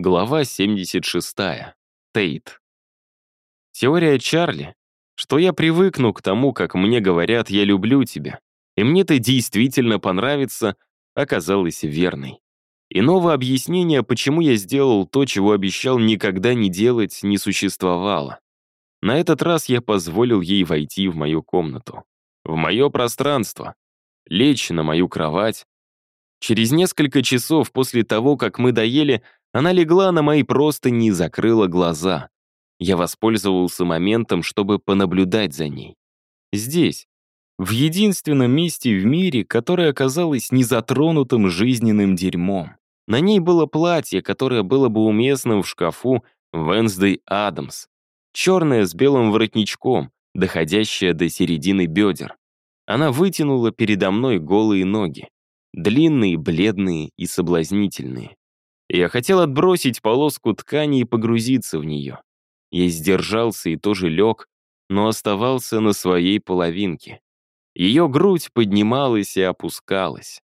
Глава 76. Тейт. Теория Чарли, что я привыкну к тому, как мне говорят «я люблю тебя», и мне это действительно понравится, оказалась верной. Иного объяснения, почему я сделал то, чего обещал никогда не делать, не существовало. На этот раз я позволил ей войти в мою комнату, в мое пространство, лечь на мою кровать. Через несколько часов после того, как мы доели, она легла на мои простыни и закрыла глаза. Я воспользовался моментом, чтобы понаблюдать за ней. Здесь, в единственном месте в мире, которое оказалось незатронутым жизненным дерьмом. На ней было платье, которое было бы уместным в шкафу Венсдей Адамс. Черное с белым воротничком, доходящее до середины бедер. Она вытянула передо мной голые ноги. Длинные, бледные и соблазнительные. Я хотел отбросить полоску ткани и погрузиться в нее. Я сдержался и тоже лег, но оставался на своей половинке. Ее грудь поднималась и опускалась.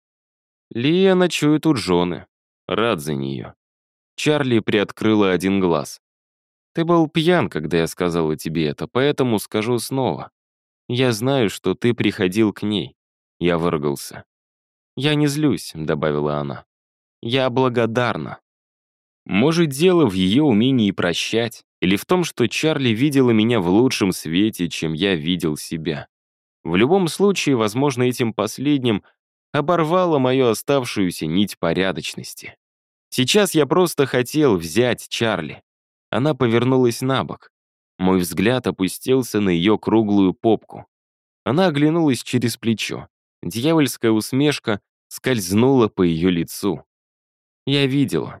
Лия ночует у Джоны. Рад за нее. Чарли приоткрыла один глаз. «Ты был пьян, когда я сказала тебе это, поэтому скажу снова. Я знаю, что ты приходил к ней». Я выругался. «Я не злюсь», — добавила она. Я благодарна. Может, дело в ее умении прощать, или в том, что Чарли видела меня в лучшем свете, чем я видел себя. В любом случае, возможно, этим последним оборвала мою оставшуюся нить порядочности. Сейчас я просто хотел взять Чарли. Она повернулась на бок. Мой взгляд опустился на ее круглую попку. Она оглянулась через плечо. Дьявольская усмешка скользнула по ее лицу. Я видела.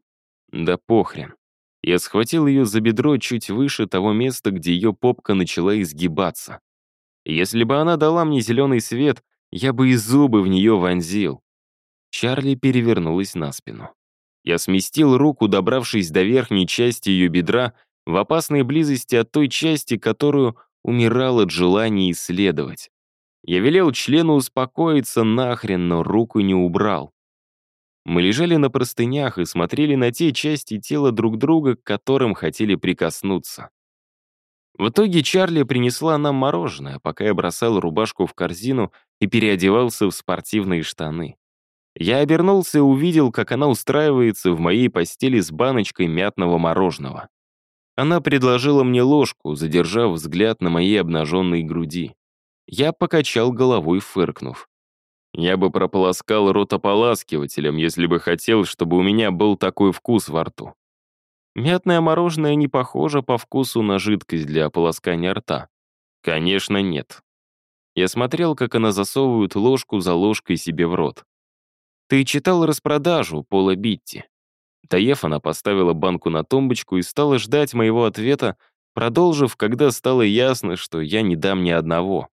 Да похрен. Я схватил ее за бедро чуть выше того места, где ее попка начала изгибаться. Если бы она дала мне зеленый свет, я бы и зубы в нее вонзил. Чарли перевернулась на спину. Я сместил руку, добравшись до верхней части ее бедра, в опасной близости от той части, которую умирал от желания исследовать. Я велел члену успокоиться нахрен, но руку не убрал. Мы лежали на простынях и смотрели на те части тела друг друга, к которым хотели прикоснуться. В итоге Чарли принесла нам мороженое, пока я бросал рубашку в корзину и переодевался в спортивные штаны. Я обернулся и увидел, как она устраивается в моей постели с баночкой мятного мороженого. Она предложила мне ложку, задержав взгляд на моей обнаженной груди. Я покачал головой, фыркнув. Я бы прополоскал рот ополаскивателем, если бы хотел, чтобы у меня был такой вкус во рту. Мятное мороженое не похоже по вкусу на жидкость для ополоскания рта. Конечно, нет. Я смотрел, как она засовывает ложку за ложкой себе в рот. Ты читал распродажу Пола Битти? Доев, она поставила банку на тумбочку и стала ждать моего ответа, продолжив, когда стало ясно, что я не дам ни одного.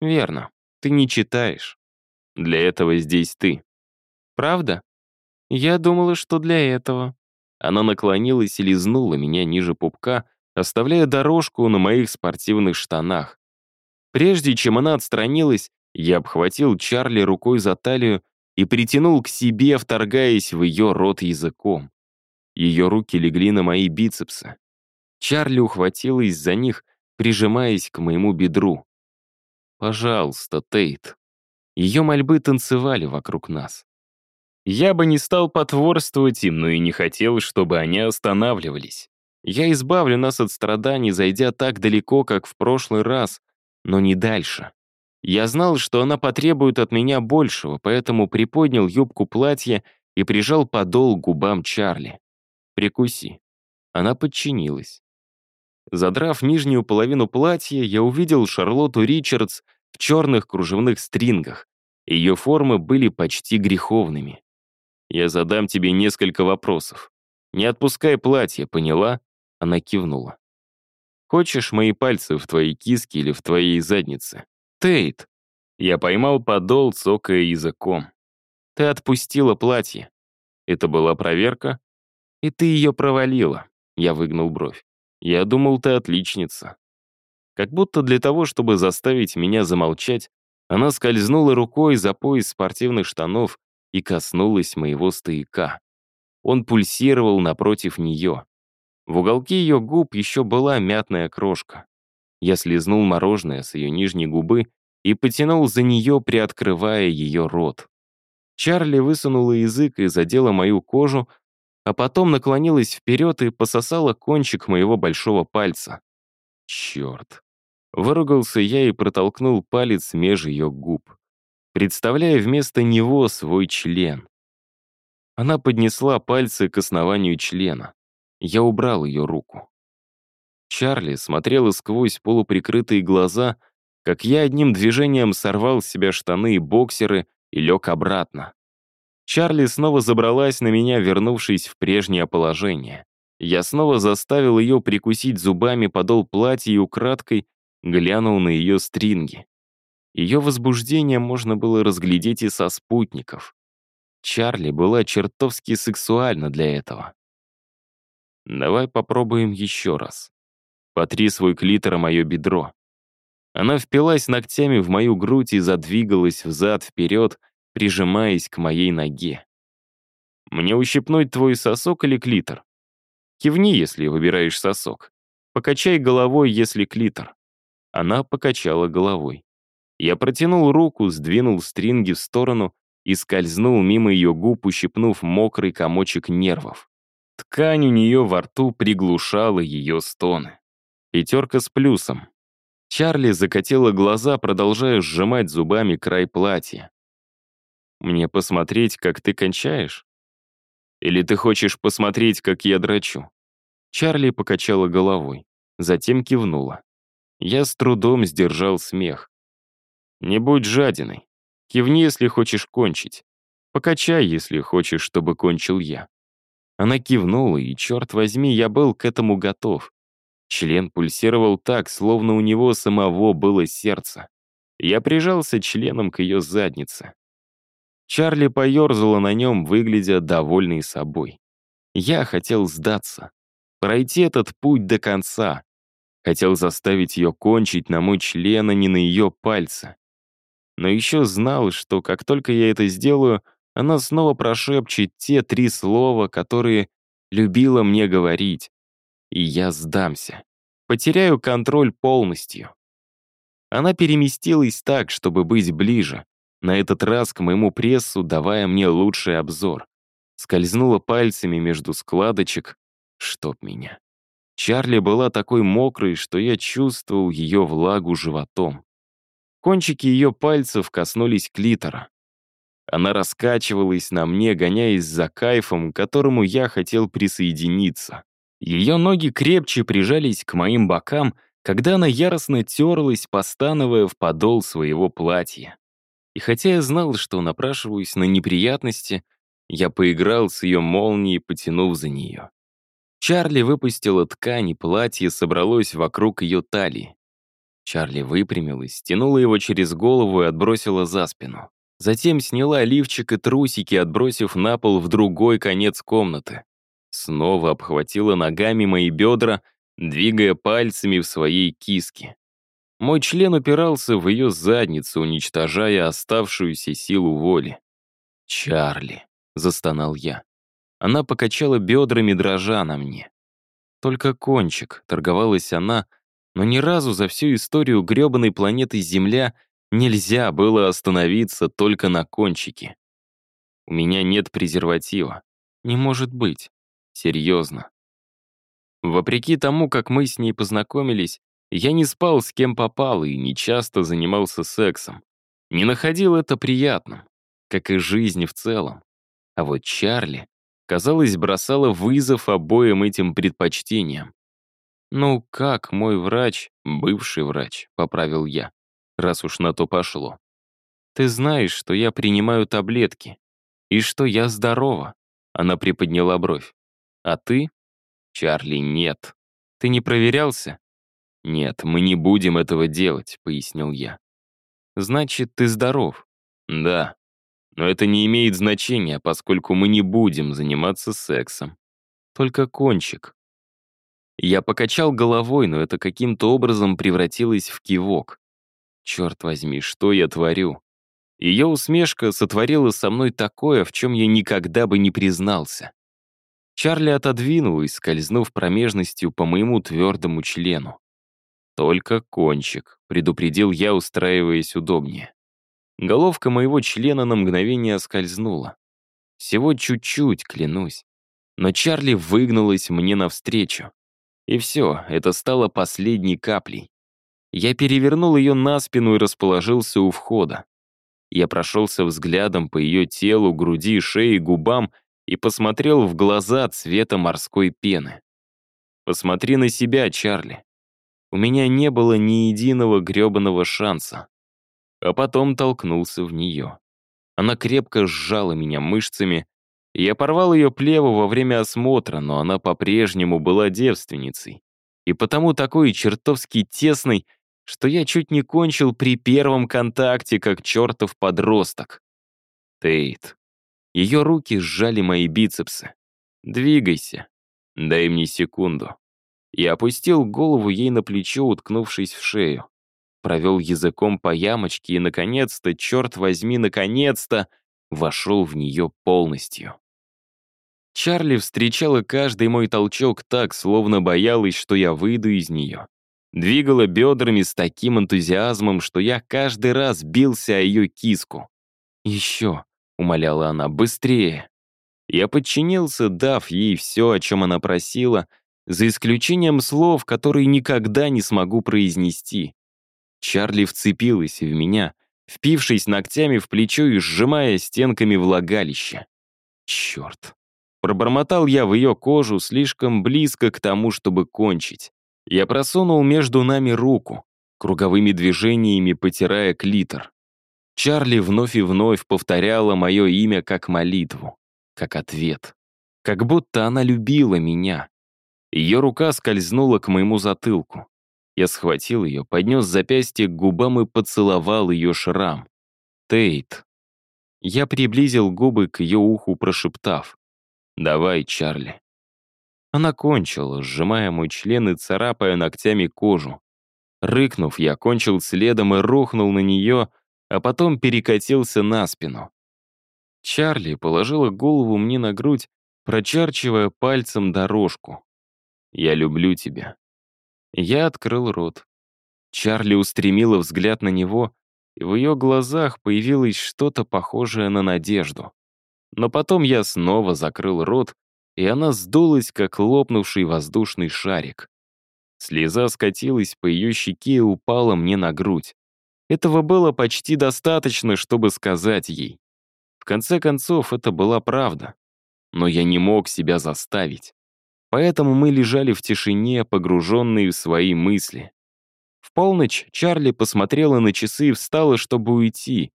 Верно, ты не читаешь. Для этого здесь ты. Правда? Я думала, что для этого. Она наклонилась и лизнула меня ниже пупка, оставляя дорожку на моих спортивных штанах. Прежде чем она отстранилась, я обхватил Чарли рукой за талию и притянул к себе, вторгаясь в ее рот языком. Ее руки легли на мои бицепсы. Чарли ухватилась за них, прижимаясь к моему бедру. «Пожалуйста, Тейт», ее мольбы танцевали вокруг нас. Я бы не стал потворствовать им, но и не хотел, чтобы они останавливались. Я избавлю нас от страданий, зайдя так далеко, как в прошлый раз, но не дальше. Я знал, что она потребует от меня большего, поэтому приподнял юбку платья и прижал подол к губам Чарли. «Прикуси». Она подчинилась. Задрав нижнюю половину платья, я увидел Шарлотту Ричардс в черных кружевных стрингах. Ее формы были почти греховными. «Я задам тебе несколько вопросов. Не отпускай платье, поняла?» Она кивнула. «Хочешь мои пальцы в твоей киске или в твоей заднице?» «Тейт!» Я поймал подол, цокая языком. «Ты отпустила платье. Это была проверка?» «И ты ее провалила», — я выгнул бровь. «Я думал, ты отличница». Как будто для того, чтобы заставить меня замолчать, она скользнула рукой за пояс спортивных штанов и коснулась моего стояка. он пульсировал напротив нее. В уголке ее губ еще была мятная крошка. Я слезнул мороженое с ее нижней губы и потянул за нее, приоткрывая ее рот. Чарли высунула язык и задела мою кожу, а потом наклонилась вперед и пососала кончик моего большого пальца. Черт. Выругался я и протолкнул палец меж ее губ, представляя вместо него свой член. Она поднесла пальцы к основанию члена. Я убрал ее руку. Чарли смотрела сквозь полуприкрытые глаза, как я одним движением сорвал с себя штаны и боксеры и лег обратно. Чарли снова забралась на меня, вернувшись в прежнее положение. Я снова заставил ее прикусить зубами подол платья и украдкой глянул на ее стринги. Ее возбуждение можно было разглядеть и со спутников. Чарли была чертовски сексуальна для этого. Давай попробуем еще раз. Потри свой клитор о мое бедро. Она впилась ногтями в мою грудь и задвигалась взад-вперед, прижимаясь к моей ноге. Мне ущипнуть твой сосок или клитор? Кивни, если выбираешь сосок. Покачай головой, если клитор. Она покачала головой. Я протянул руку, сдвинул стринги в сторону и скользнул мимо ее губ, ущипнув мокрый комочек нервов. Ткань у нее во рту приглушала ее стоны. Пятерка с плюсом. Чарли закатила глаза, продолжая сжимать зубами край платья. «Мне посмотреть, как ты кончаешь? Или ты хочешь посмотреть, как я драчу?» Чарли покачала головой, затем кивнула. Я с трудом сдержал смех. «Не будь жадиной. Кивни, если хочешь кончить. Покачай, если хочешь, чтобы кончил я». Она кивнула, и, черт возьми, я был к этому готов. Член пульсировал так, словно у него самого было сердце. Я прижался членом к ее заднице. Чарли поерзала на нем, выглядя довольной собой. Я хотел сдаться, пройти этот путь до конца. Хотел заставить ее кончить на мой член, а не на ее пальцы. Но еще знал, что как только я это сделаю, она снова прошепчет те три слова, которые любила мне говорить. И я сдамся. Потеряю контроль полностью. Она переместилась так, чтобы быть ближе, на этот раз к моему прессу, давая мне лучший обзор. Скользнула пальцами между складочек, чтоб меня. Чарли была такой мокрой, что я чувствовал ее влагу животом. Кончики ее пальцев коснулись клитора. Она раскачивалась на мне, гоняясь за кайфом, к которому я хотел присоединиться. Ее ноги крепче прижались к моим бокам, когда она яростно терлась, постановая в подол своего платья. И хотя я знал, что напрашиваюсь на неприятности, я поиграл с ее молнией, потянув за нее. Чарли выпустила ткань, и платье собралось вокруг ее талии. Чарли выпрямилась, стянула его через голову и отбросила за спину. Затем сняла лифчик и трусики, отбросив на пол в другой конец комнаты. Снова обхватила ногами мои бедра, двигая пальцами в своей киске. Мой член упирался в ее задницу, уничтожая оставшуюся силу воли. «Чарли», — застонал я. Она покачала бедрами, дрожа на мне. Только кончик, торговалась она, но ни разу за всю историю грёбаной планеты Земля нельзя было остановиться только на кончике. У меня нет презерватива. Не может быть. Серьезно. Вопреки тому, как мы с ней познакомились, я не спал с кем попал и не часто занимался сексом. Не находил это приятным, как и жизнь в целом. А вот Чарли казалось, бросала вызов обоим этим предпочтениям. «Ну как мой врач, бывший врач», — поправил я, раз уж на то пошло. «Ты знаешь, что я принимаю таблетки, и что я здорова», — она приподняла бровь. «А ты?» «Чарли, нет. Ты не проверялся?» «Нет, мы не будем этого делать», — пояснил я. «Значит, ты здоров?» «Да», но это не имеет значения, поскольку мы не будем заниматься сексом. Только кончик. Я покачал головой, но это каким-то образом превратилось в кивок. Черт возьми, что я творю? Ее усмешка сотворила со мной такое, в чем я никогда бы не признался. Чарли отодвинулась, скользнув промежностью по моему твердому члену. «Только кончик», — предупредил я, устраиваясь удобнее. Головка моего члена на мгновение скользнула. Всего чуть-чуть, клянусь. Но Чарли выгнулась мне навстречу. И все, это стало последней каплей. Я перевернул ее на спину и расположился у входа. Я прошелся взглядом по ее телу, груди, шее, губам и посмотрел в глаза цвета морской пены. «Посмотри на себя, Чарли. У меня не было ни единого грёбаного шанса а потом толкнулся в нее. Она крепко сжала меня мышцами, и я порвал ее плеву во время осмотра, но она по-прежнему была девственницей, и потому такой чертовски тесной, что я чуть не кончил при первом контакте, как чертов подросток. Тейт. Ее руки сжали мои бицепсы. «Двигайся. Дай мне секунду». Я опустил голову ей на плечо, уткнувшись в шею провел языком по ямочке и, наконец-то, черт возьми, наконец-то, вошел в нее полностью. Чарли встречала каждый мой толчок так, словно боялась, что я выйду из нее. Двигала бедрами с таким энтузиазмом, что я каждый раз бился о ее киску. «Еще», — умоляла она, — «быстрее». Я подчинился, дав ей все, о чем она просила, за исключением слов, которые никогда не смогу произнести. Чарли вцепилась в меня, впившись ногтями в плечо и сжимая стенками влагалища. Черт. Пробормотал я в ее кожу слишком близко к тому, чтобы кончить. Я просунул между нами руку, круговыми движениями потирая клитор. Чарли вновь и вновь повторяла мое имя как молитву, как ответ. Как будто она любила меня. Ее рука скользнула к моему затылку. Я схватил ее, поднес запястье к губам и поцеловал ее шрам. «Тейт». Я приблизил губы к ее уху, прошептав. «Давай, Чарли». Она кончила, сжимая мой член и царапая ногтями кожу. Рыкнув, я кончил следом и рухнул на нее, а потом перекатился на спину. Чарли положила голову мне на грудь, прочерчивая пальцем дорожку. «Я люблю тебя», я открыл рот. Чарли устремила взгляд на него, и в ее глазах появилось что-то похожее на надежду. Но потом я снова закрыл рот, и она сдулась, как лопнувший воздушный шарик. Слеза скатилась по ее щеке и упала мне на грудь. Этого было почти достаточно, чтобы сказать ей. В конце концов, это была правда. Но я не мог себя заставить. Поэтому мы лежали в тишине, погруженные в свои мысли. В полночь Чарли посмотрела на часы и встала, чтобы уйти,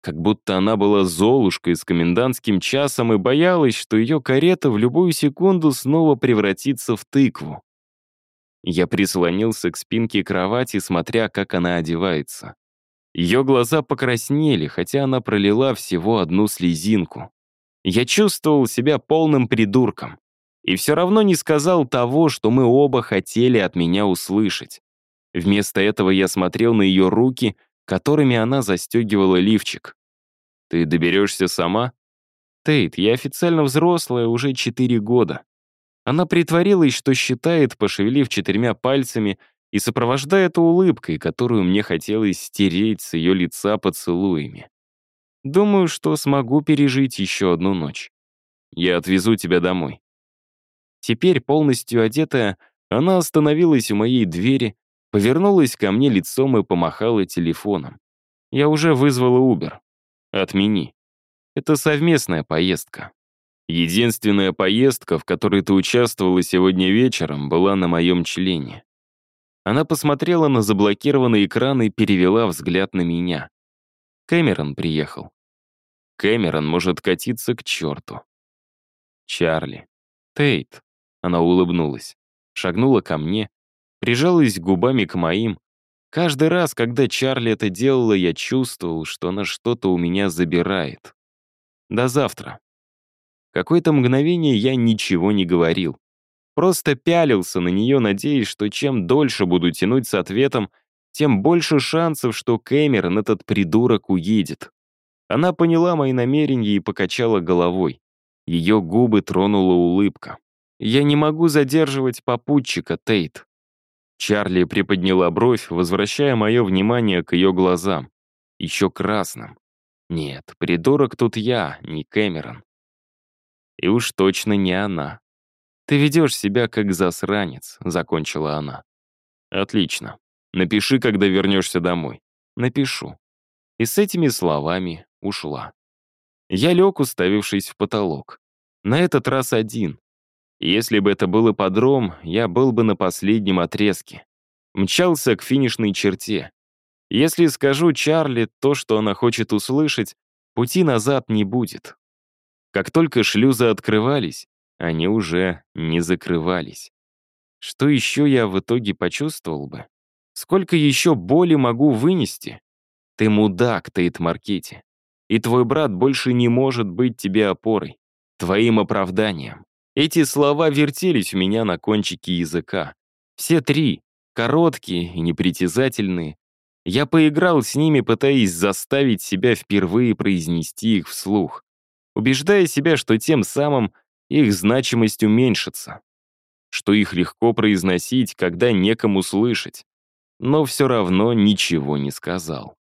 как будто она была золушкой с комендантским часом и боялась, что ее карета в любую секунду снова превратится в тыкву. Я прислонился к спинке кровати, смотря, как она одевается. Ее глаза покраснели, хотя она пролила всего одну слезинку. Я чувствовал себя полным придурком и все равно не сказал того, что мы оба хотели от меня услышать. Вместо этого я смотрел на ее руки, которыми она застегивала лифчик. «Ты доберешься сама?» «Тейт, я официально взрослая уже четыре года». Она притворилась, что считает, пошевелив четырьмя пальцами и сопровождая это улыбкой, которую мне хотелось стереть с ее лица поцелуями. Думаю, что смогу пережить еще одну ночь. Я отвезу тебя домой. Теперь, полностью одетая, она остановилась у моей двери, повернулась ко мне лицом и помахала телефоном. Я уже вызвала Uber. Отмени. Это совместная поездка. Единственная поездка, в которой ты участвовала сегодня вечером, была на моем члене. Она посмотрела на заблокированный экран и перевела взгляд на меня. Кэмерон приехал. Кэмерон может катиться к черту. Чарли. Тейт. Она улыбнулась, шагнула ко мне, прижалась губами к моим. Каждый раз, когда Чарли это делала, я чувствовал, что она что-то у меня забирает. До завтра. Какое-то мгновение я ничего не говорил. Просто пялился на нее, надеясь, что чем дольше буду тянуть с ответом, тем больше шансов, что Кэмерон, этот придурок, уедет. Она поняла мои намерения и покачала головой. Ее губы тронула улыбка. Я не могу задерживать попутчика, Тейт. Чарли приподняла бровь, возвращая мое внимание к ее глазам. Еще красным. Нет, придурок тут я, не Кэмерон. И уж точно не она. «Ты ведешь себя как засранец», — закончила она. «Отлично. Напиши, когда вернешься домой». «Напишу». И с этими словами ушла. Я лег, уставившись в потолок. На этот раз один. Если бы это был ипподром, я был бы на последнем отрезке. Мчался к финишной черте. Если скажу Чарли то, что она хочет услышать, пути назад не будет. Как только шлюзы открывались, они уже не закрывались. Что еще я в итоге почувствовал бы? Сколько еще боли могу вынести? Ты мудак, Тейт Маркетти. И твой брат больше не может быть тебе опорой, твоим оправданием. Эти слова вертелись у меня на кончике языка. Все три, короткие и непритязательные. Я поиграл с ними, пытаясь заставить себя впервые произнести их вслух, убеждая себя, что тем самым их значимость уменьшится, что их легко произносить, когда некому слышать, но все равно ничего не сказал.